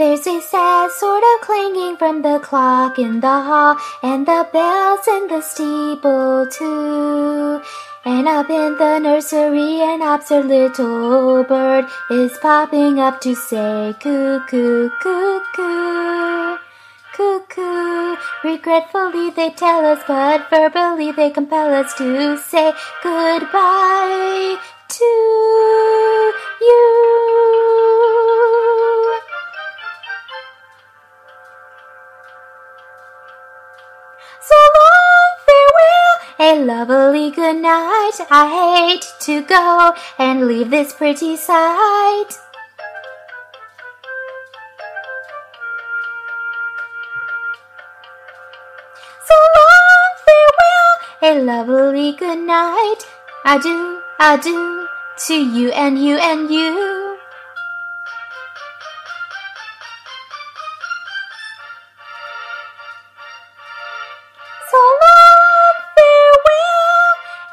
There's a sad sort of clanging from the clock in the hall, and the bells in the steeple too. And up in the nursery, an absurd little bird is popping up to say cuckoo, cuckoo, cuckoo. Regretfully they tell us, but verbally they compel us to say goodbye to lovely good night. I hate to go and leave this pretty sight. So long, farewell, a lovely good night. Adieu, adieu to you and you and you.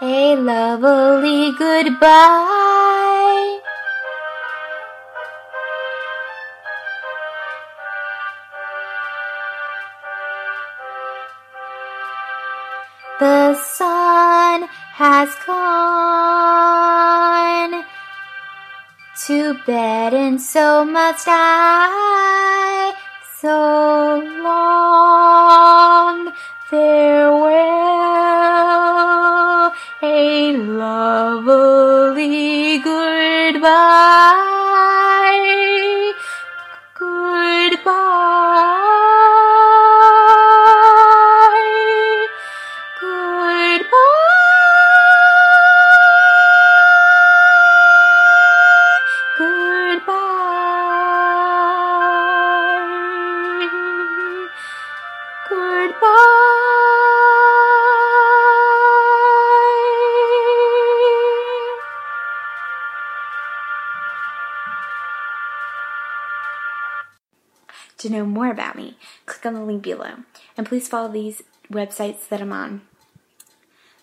A lovely goodbye. The sun has gone to bed, and so must I. So long, goodbye. To know more about me, click on the link below. And please follow these websites that I'm on.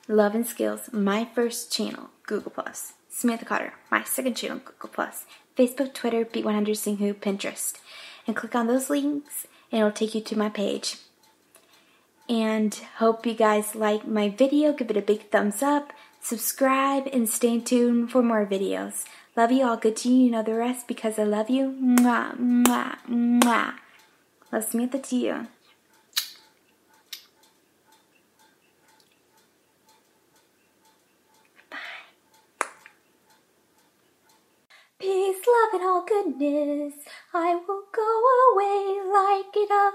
Love and Skills, my first channel, Google Plus. Samantha Cotter, my second channel, Google Plus. Facebook, Twitter, Beat100 Sing Who, Pinterest. And click on those links and it'll take you to my page. And hope you guys like my video. Give it a big thumbs up. Subscribe and stay tuned for more videos. Love you all. Good to you. You know the rest because I love you. Mwah, mwah, mwah let's meet the tea. Bye. Peace, love, and all goodness. I will go away like it of